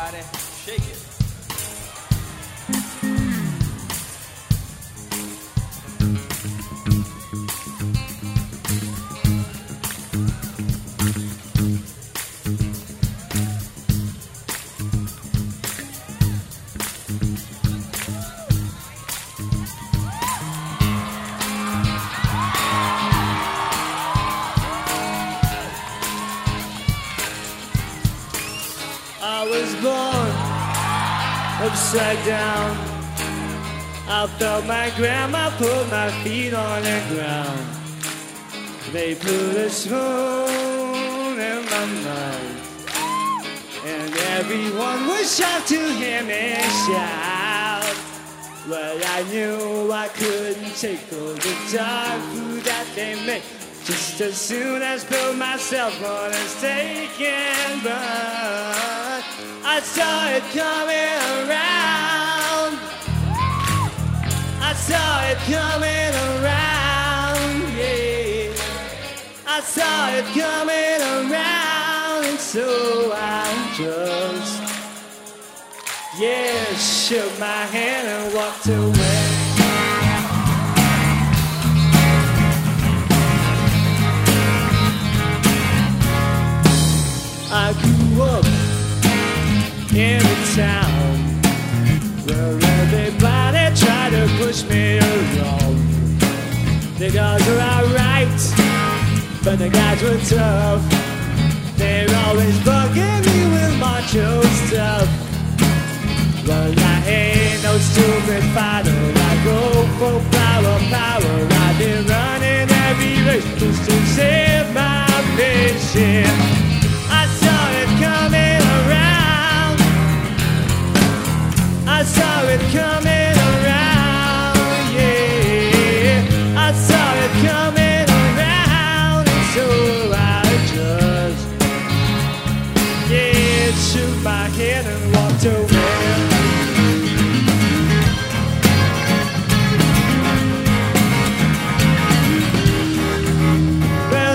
Shake it. I was born upside down. I felt my grandma put my feet on the ground. They put a spoon in my mouth. And everyone was shocked to hear me shout. Well, I knew I couldn't take all the dog food that they make. Just as soon as built myself on a steak and bun, I saw it coming around. I saw it coming around, yeah. I saw it coming around, and so I just, yeah, shook my hand and walked away. Town where everybody tried to push me around. The girls were alright, but the guys were tough. They're always bugging me with macho stuff. Well, I ain't no stupid fighter. Head and walked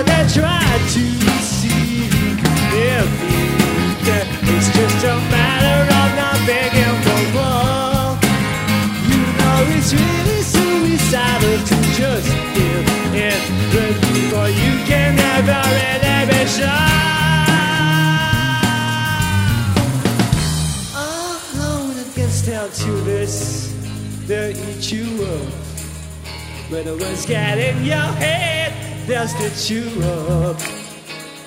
they tried to see if it's just a matter of not begging for more. You know it's really it down to this, they'll eat you up. When it was getting your head, they'll stitch you up.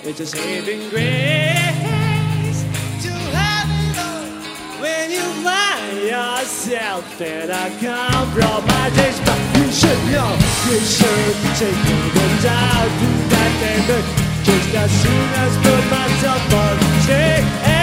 It's a saving grace to have it all when you find yourself in a compromising spot. You should know you should take the time to that. But just as soon as put myself on stage.